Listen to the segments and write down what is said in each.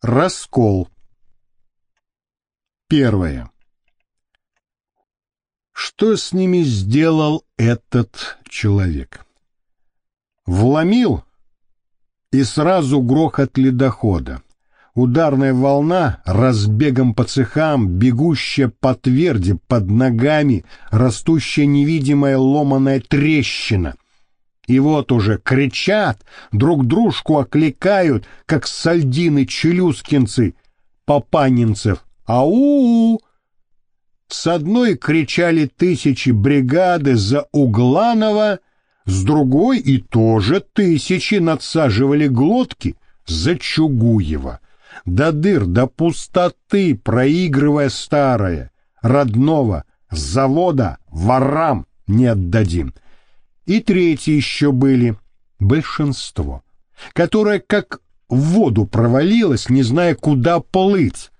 Раскол. Первое. Что с ними сделал этот человек? Вломил и сразу грохот ледохода. Ударная волна, разбегом по цехам, бегущая по тверди, под ногами, растущая невидимая ломаная трещина — и вот уже кричат, друг дружку окликают, как сальдины-челюскинцы, папанинцев. «Ау!» С одной кричали тысячи бригады за Угланова, с другой и тоже тысячи надсаживали глотки за Чугуева. До дыр, до пустоты, проигрывая старое, родного, завода ворам не отдадим — и третьи еще были, большинство, которое как в воду провалилось, не зная, куда плыть.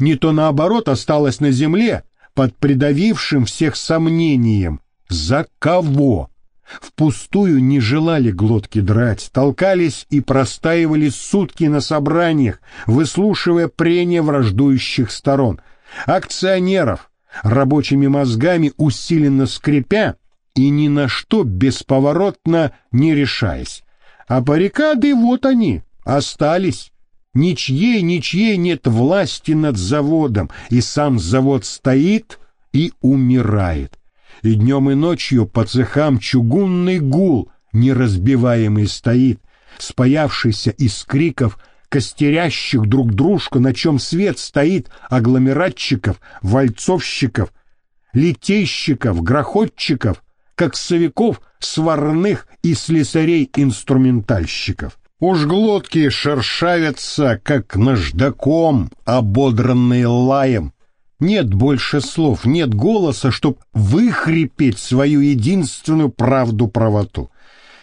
Не то наоборот осталось на земле, под придавившим всех сомнением. За кого? Впустую не желали глотки драть, толкались и простаивали сутки на собраниях, выслушивая прения враждующих сторон. Акционеров, рабочими мозгами усиленно скрипя, и ни на что бесповоротно не решаясь. А баррикады вот они, остались. Ничьей, ничьей нет власти над заводом, и сам завод стоит и умирает. И днем и ночью по цехам чугунный гул неразбиваемый стоит, спаявшийся из криков костерящих друг дружку, на чем свет стоит, агломератчиков, вальцовщиков, литейщиков, грохотчиков, как совиков, сварных и слесарей-инструментальщиков. Уж глотки шершавятся, как наждаком, ободранные лаем. Нет больше слов, нет голоса, чтоб выхрипеть свою единственную правду-правоту.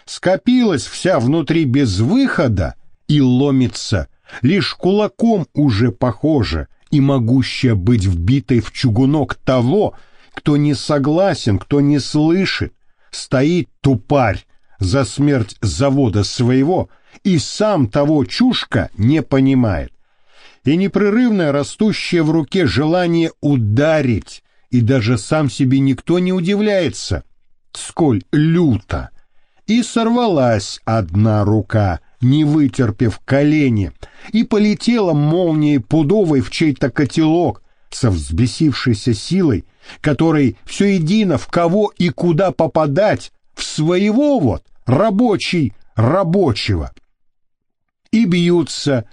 Скопилась вся внутри без выхода и ломится, лишь кулаком уже похоже и могущая быть вбитой в чугунок того, кто не согласен, кто не слышит, стоит тупарь за смерть завода своего и сам того чушка не понимает. И непрерывное растущее в руке желание ударить, и даже сам себе никто не удивляется, сколь люто. И сорвалась одна рука, не вытерпев колени, и полетела молнией пудовой в чей-то котелок со взбесившейся силой, который все едино в кого и куда попадать, в своего вот, рабочий рабочего. И бьются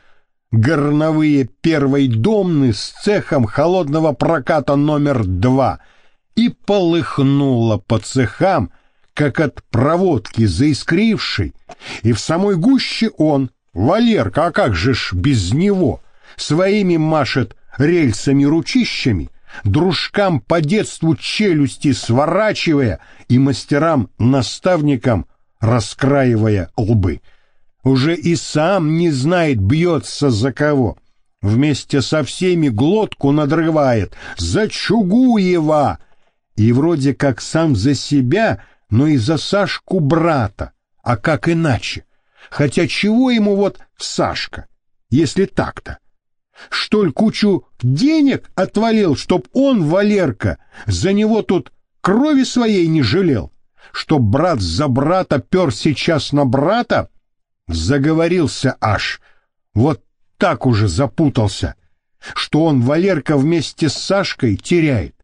горновые первой домны с цехом холодного проката номер два, и полыхнуло по цехам, как от проводки заискрившей, и в самой гуще он, Валерка, а как же ж без него, своими машет рельсами-ручищами, дружкам по детству челюсти сворачивая и мастерам-наставникам раскраивая лбы. Уже и сам не знает, бьется за кого. Вместе со всеми глотку надрывает «За Чугуева!» И вроде как сам за себя, но и за Сашку брата. А как иначе? Хотя чего ему вот Сашка, если так-то? Что ли, кучу денег отвалил, чтоб он, Валерка, за него тут крови своей не жалел, чтоб брат за брата пер сейчас на брата? Заговорился аж, вот так уже запутался, что он, Валерка, вместе с Сашкой теряет.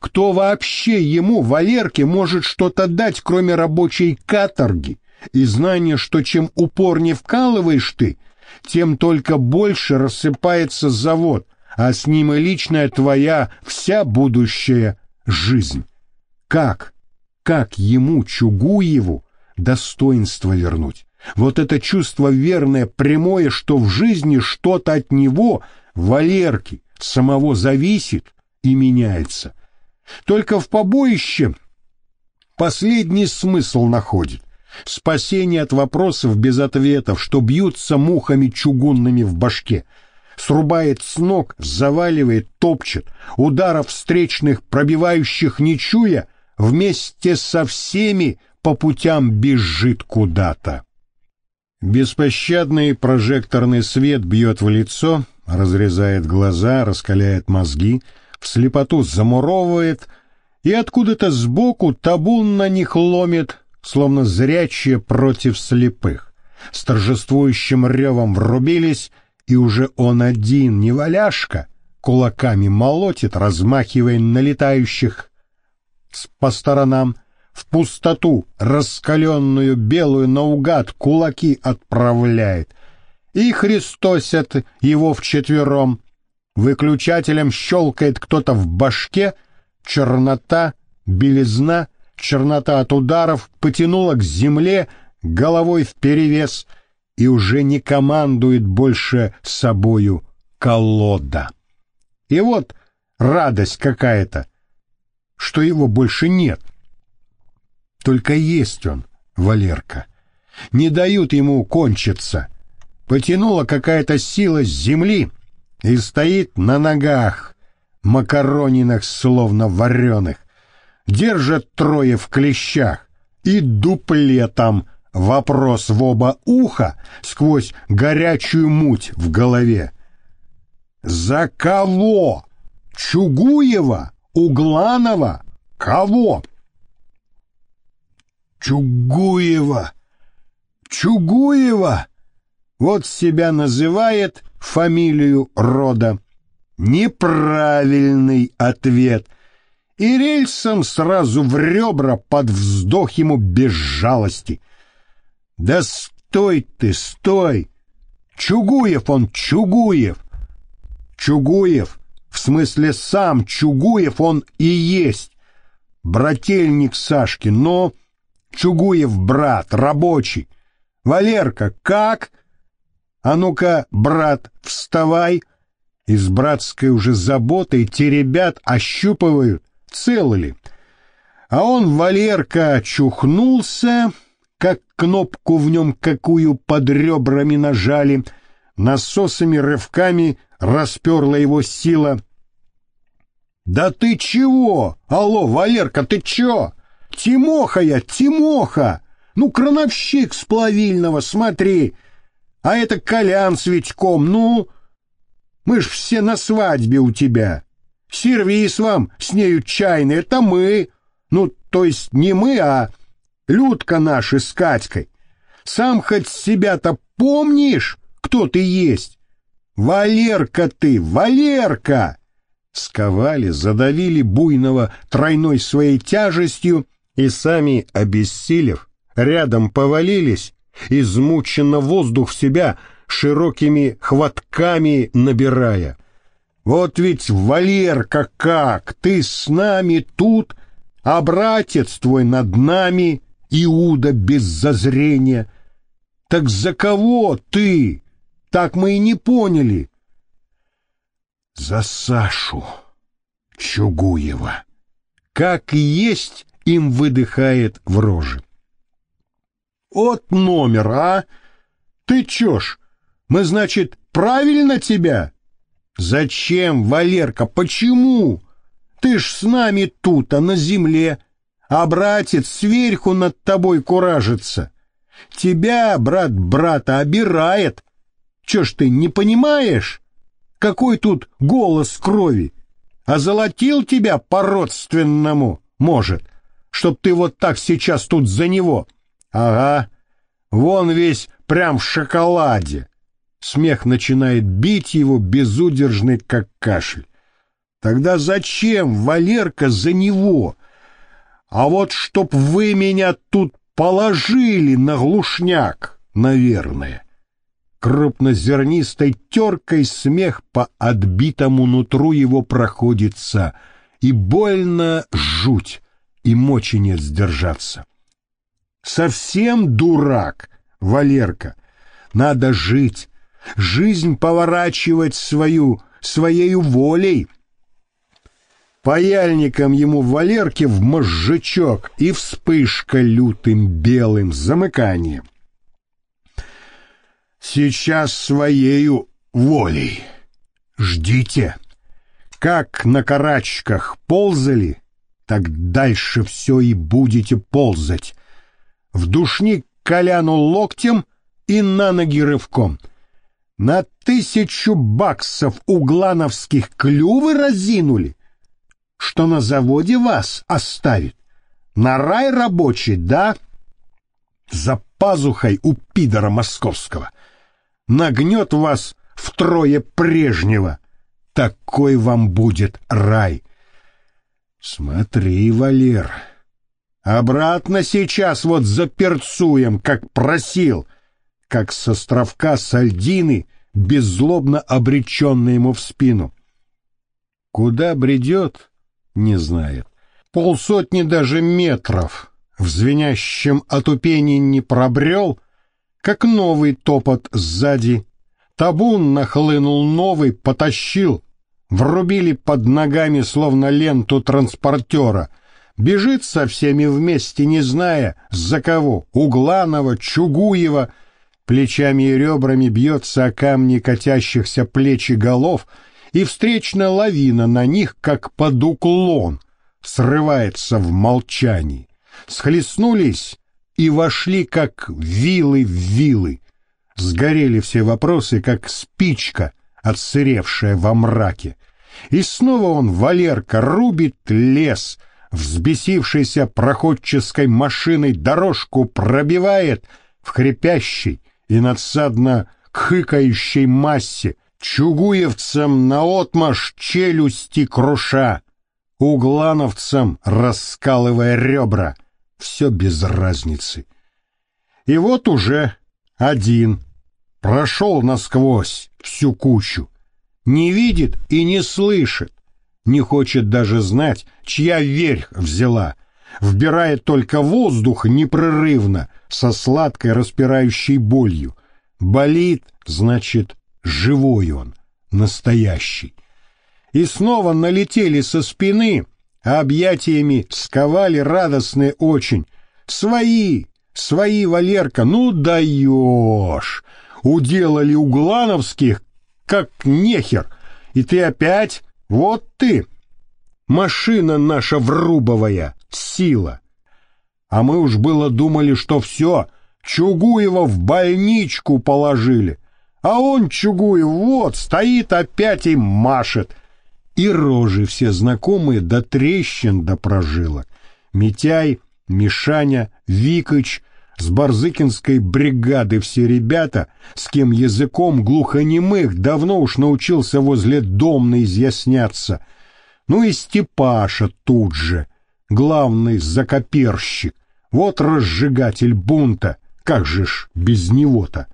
Кто вообще ему, Валерке, может что-то дать, кроме рабочей каторги и знания, что чем упорнее вкалываешь ты, тем только больше рассыпается завод, а с ним и личная твоя вся будущая жизнь. Как, как ему, Чугуеву, достоинство вернуть? Вот это чувство верное, прямое, что в жизни что-то от него, Валерки, самого зависит и меняется. Только в побоище последний смысл находит спасение от вопросов без ответов, что бьются мухами чугунными в башке, срубает с ног, заваливает, топчет, ударов встречных, пробивающих не чуя, вместе со всеми по путям бежит куда-то. Беспощадный прожекторный свет бьет в лицо, разрезает глаза, раскаляет мозги, в слепоту замуровывает и откуда-то сбоку табун на них ломит, словно зрячие против слепых. С торжествующим ревом врубились, и уже он один, не валяшка, кулаками молотит, размахивая налетающих по сторонам, в пустоту раскаленную белую наугад кулаки отправляет, и христосят его вчетвером. Выключателем щелкает кто-то в башке, чернота, белизна, чернота от ударов потянула к земле головой вперевес и уже не командует больше собою колода. И вот радость какая-то, что его больше нет. Только есть он, Валерка. Не дают ему кончиться. Потянула какая-то сила с земли и стоит на ногах, макаронинах словно вареных. Держат трое в клещах и дуплетом вопрос в оба уха сквозь горячую муть в голове. «За кого? Чугуева? Угланова? Кого?» «Чугуева! Чугуева!» Вот себя называет фамилию рода. Неправильный ответ. И рельсом сразу в ребра под вздох ему без жалости. Да стой ты, стой! Чугуев он, Чугуев! Чугуев, в смысле сам Чугуев он и есть. Брательник Сашки, но Чугуев брат, рабочий. Валерка, как? А ну-ка, брат, вставай. Из братской уже заботы те ребят ощупывают, целы ли. А он, Валерка, чухнулся, как кнопку в нем какую под ребрами нажали, насосами, рывками расперла его сила. «Да ты чего? Алло, Валерка, ты чё? Тимоха я, Тимоха! Ну, крановщик с плавильного, смотри! А это Колян с Витьком, ну... Мы ж все на свадьбе у тебя. Сервис вам с нею чайный, это мы. Ну, то есть не мы, а Людка наша с Катькой. Сам хоть себя-то помнишь, кто ты есть? Валерка ты, Валерка! Сковали, задавили буйного тройной своей тяжестью и сами, обессилев, рядом повалились, измученно воздух в себя широкими хватками набирая. Вот ведь, Валерка, как, ты с нами тут, а братец твой над нами, Иуда без зазрения. Так за кого ты? Так мы и не поняли. За Сашу Чугуева. Как есть им выдыхает в роже. От номер, а? Ты чё ж? Мы, значит, правильно тебя? Зачем, Валерка, почему? Ты ж с нами тут, а на земле а братец сверху над тобой куражится. Тебя, брат брата, обирает. Че ж ты не понимаешь? Какой тут голос крови? А золотил тебя по-родственному, может, чтоб ты вот так сейчас тут за него. Ага, вон весь прям в шоколаде. Смех начинает бить его безудержный, как кашель. Тогда зачем Валерка за него? А вот чтоб вы меня тут положили на глушняк, наверное. Крупнозернистой теркой смех по отбитому нутру его проходится, и больно жуть, и мочи нет сдержаться. Совсем дурак, Валерка. Надо жить, жизнь поворачивать свою, своею волей, паяльником ему Валерке в мозжечок и вспышка лютым белым замыканием. Сейчас своею волей. Ждите. Как на карачках ползали, так дальше все и будете ползать. В душник Коляну локтем и на ноги рывком. На тысячу баксов углановских клювы разинули? Что на заводе вас оставит? На рай рабочий, да? За пазухой у пидора московского. Нагнет вас втрое прежнего. Такой вам будет рай. Смотри, Валер, обратно сейчас вот заперцуем, как просил, как с островка Сальдины, беззлобно обреченный ему в спину. Куда бредет, не знает. Полсотни даже метров в звенящем отупении не пробрел, как новый топот сзади. Табун нахлынул новый, потащил, врубили под ногами словно ленту транспортера. Бежит со всеми вместе, не зная, за кого, Угланова, Чугуева, плечами и ребрами бьется о камни катящихся плеч и голов, и встречная лавина на них, как под уклон, срывается в молчании. Схлестнулись и вошли, как вилы в вилы. Сгорели все вопросы, как спичка, отсыревшая во мраке. И снова он, Валерка, рубит лес, взбесившейся проходческой машиной дорожку пробивает в хрипящей и надсадно кхыкающей массе, чугуевцам наотмашь челюсти круша, углановцам раскалывая ребра, все без разницы. И вот уже один прошел насквозь всю кучу, не видит и не слышит, не хочет даже знать, чья верх взяла, вбирает только воздух непрерывно, со сладкой распирающей болью. Болит, значит, живой он, настоящий. И снова налетели со спины, а объятиями сковали радостные очень. Свои, свои, Валерка, ну даешь! Уделали углановских, как нехер, и ты опять, вот ты, машина наша врубовая, сила. А мы уж было думали, что все, Чугуева в больничку положили. А он, Чугуев, вот, стоит опять и машет. И рожи все знакомые до трещин до прожилок. Митяй, Мишаня, Викыч, с Барзыкинской бригады все ребята, с кем языком глухонемых давно уж научился возле домна изъясняться. Ну и Степаша тут же, главный закоперщик, вот разжигатель бунта, как же ж без него-то?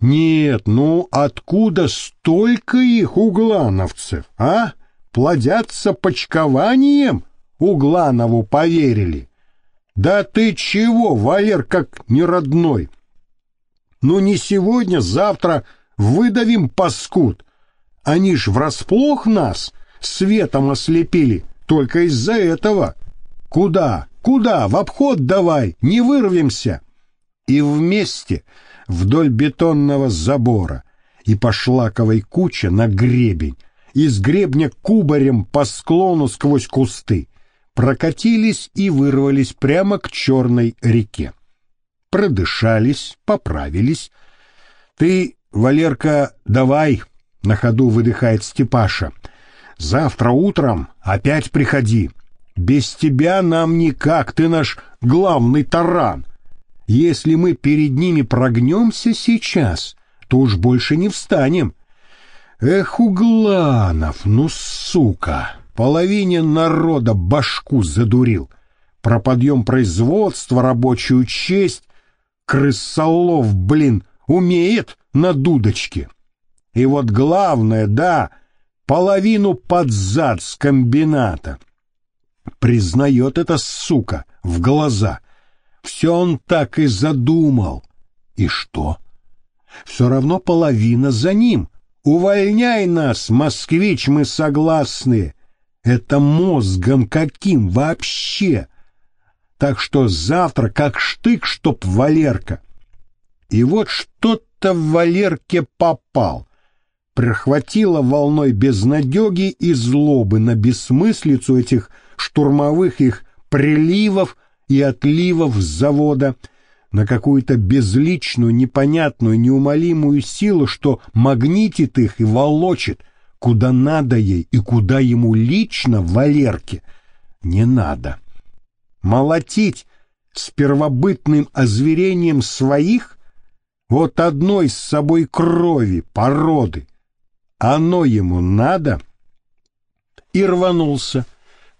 Нет, ну откуда столько их углановцев, а? Плодятся почкованием? Угланову поверили. Да ты чего, Валер, как неродной? Ну не сегодня, завтра выдавим паскуд. Они ж врасплох нас светом ослепили только из-за этого. Куда, куда, в обход давай, не вырвемся. И вместе вдоль бетонного забора и по шлаковой куче на гребень, из гребня кубарем по склону сквозь кусты прокатились и вырвались прямо к черной реке. Продышались, поправились. «Ты, Валерка, давай!» — на ходу выдыхает Степаша. «Завтра утром опять приходи. Без тебя нам никак, ты наш главный таран. Если мы перед ними прогнемся сейчас, то уж больше не встанем. Эх, Угланов, ну сука!» половине народа башку задурил. Про подъем производства, рабочую честь. Крысолов, блин, умеет на дудочке. И вот главное, да, половину под зад с комбината. Признает это сука в глаза. Все он так и задумал. И что? Все равно половина за ним. Увольняй нас, москвич, мы согласны. Это мозгом каким вообще? Так что завтра как штык, чтоб Валерка. И вот что-то в Валерке попал. Прихватило волной безнадеги и злобы на бессмыслицу этих штурмовых их приливов и отливов с завода, на какую-то безличную, непонятную, неумолимую силу, что магнитит их и волочит, куда надо ей и куда ему лично, Валерке, не надо. Молотить с первобытным озверением своих, вот одной с собой крови, породы, оно ему надо? И рванулся,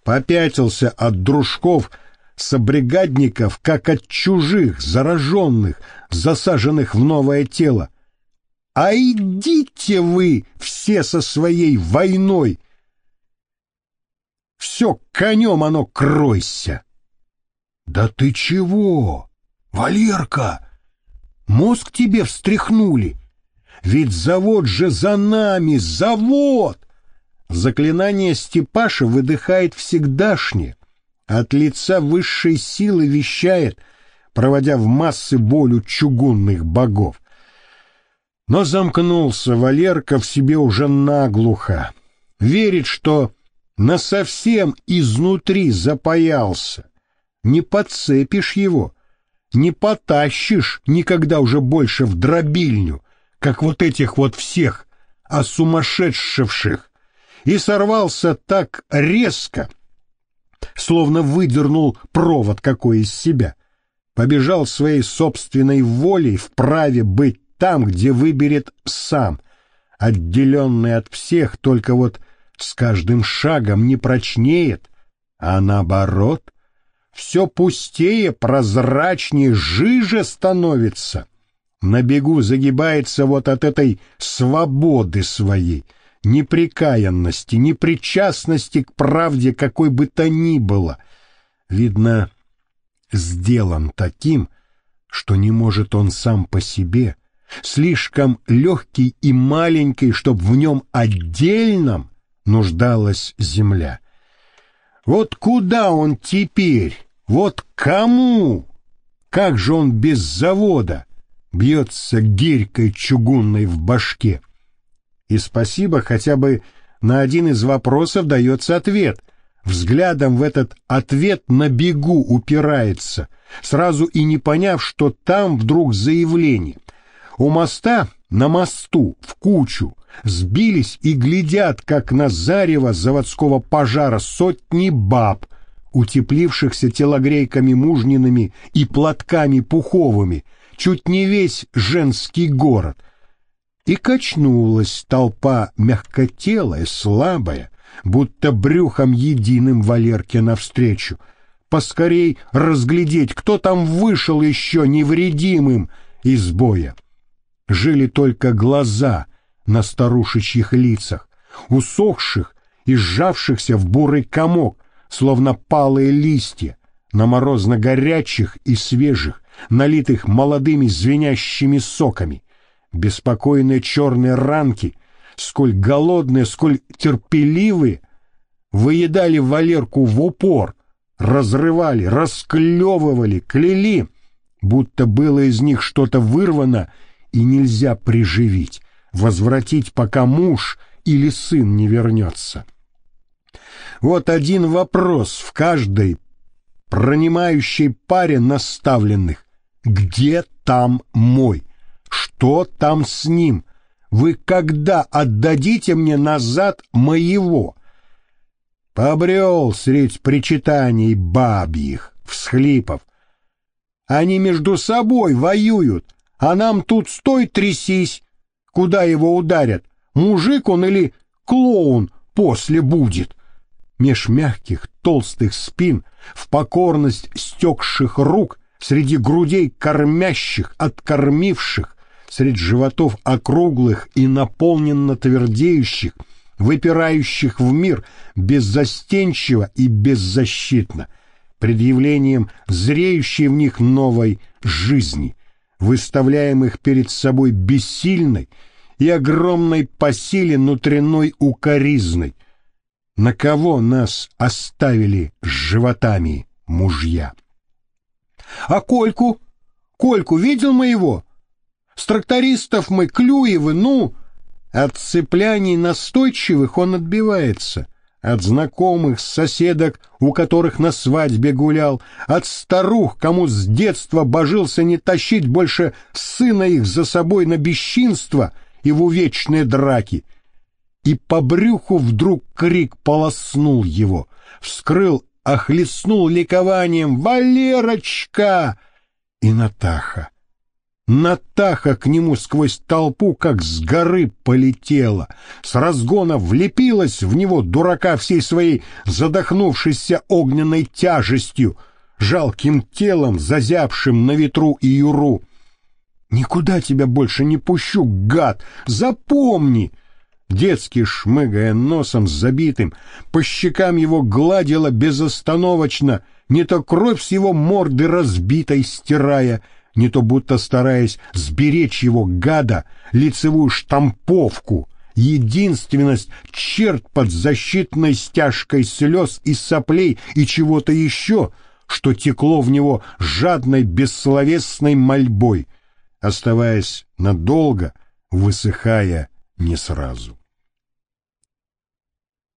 попятился от дружков, собригадников, как от чужих, зараженных, засаженных в новое тело. А идите вы все со своей войной! Все конем оно кройся! Да ты чего, Валерка? Мозг тебе встряхнули? Ведь завод же за нами, завод! Заклинание Степаша выдыхает всегдашнее, от лица высшей силы вещает, проводя в массы болю чугунных богов. Но замкнулся Валерка в себе уже наглухо. Верит, что насовсем изнутри запаялся. Не подцепишь его, не потащишь никогда уже больше в дробильню, как вот этих вот всех осумасшедшивших, и сорвался так резко, словно выдернул провод какой из себя. Побежал своей собственной волей вправе быть там, где выберет сам, отделенный от всех, только вот с каждым шагом не прочнеет, а наоборот, все пустее, прозрачнее, жиже становится. На бегу загибается вот от этой свободы своей — неприкаянности, непричастности к правде какой бы то ни было, видно, сделан таким, что не может он сам по себе, слишком легкий и маленький, чтоб в нем отдельном нуждалась земля. Вот куда он теперь? Вот кому? Как же он без завода бьется гирькой чугунной в башке? И спасибо, хотя бы на один из вопросов дается ответ. Взглядом в этот ответ на бегу упирается, сразу и не поняв, что там вдруг заявление. У моста, на мосту, в кучу, сбились и глядят, как на зарево заводского пожара сотни баб, утеплившихся телогрейками мужниными и платками пуховыми, чуть не весь женский город — и качнулась толпа мягкотелая, слабая, будто брюхом единым Валерке навстречу. Поскорей разглядеть, кто там вышел еще невредимым из боя. Жили только глаза на старушечьих лицах, усохших и сжавшихся в бурый комок, словно палые листья, на морозно-горячих и свежих, налитых молодыми звенящими соками — беспокойные черные ранки, сколь голодные, сколь терпеливые, выедали Валерку в упор, разрывали, расклевывали, кляли, будто было из них что-то вырвано и нельзя приживить, возвратить, пока муж или сын не вернется. Вот один вопрос в каждой пронимающей паре наставленных. Где там мой? Что там с ним? Вы когда отдадите мне назад моего? Побрел средь причитаний бабьих, всхлипов. Они между собой воюют, а нам тут стой трясись. Куда его ударят? Мужик он или клоун после будет? Меж мягких толстых спин, в покорность стекших рук, среди грудей кормящих, откормивших, среди животов округлых и наполненно твердеющих, выпирающих в мир беззастенчиво и беззащитно, предъявлением зреющей в них новой жизни, выставляемых перед собой бессильной и огромной по силе внутренной укоризной. На кого нас оставили с животами мужья? — А Кольку? Кольку видел моего? С трактористов мы Клюевы, ну... От цепляний настойчивых он отбивается, от знакомых, соседок, у которых на свадьбе гулял, от старух, кому с детства божился не тащить больше сына их за собой на бесчинство и в увечные драки. И по брюху вдруг крик полоснул его, вскрыл, охлестнул ликованием «Валерочка!» И Натаха Натаха к нему сквозь толпу, как с горы полетела, с разгона влепилась в него, дурака всей своей задохнувшейся огненной тяжестью, жалким телом, зазябшим на ветру и юру. «Никуда тебя больше не пущу, гад! Запомни!» Детский, шмыгая носом забитым, по щекам его гладила безостановочно, не то кровь с его морды разбитой стирая — не то будто стараясь сберечь его гада лицевую штамповку, единственность черт под защитной стяжкой слез и соплей и чего-то еще, что текло в него жадной бессловесной мольбой, оставаясь надолго, высыхая не сразу.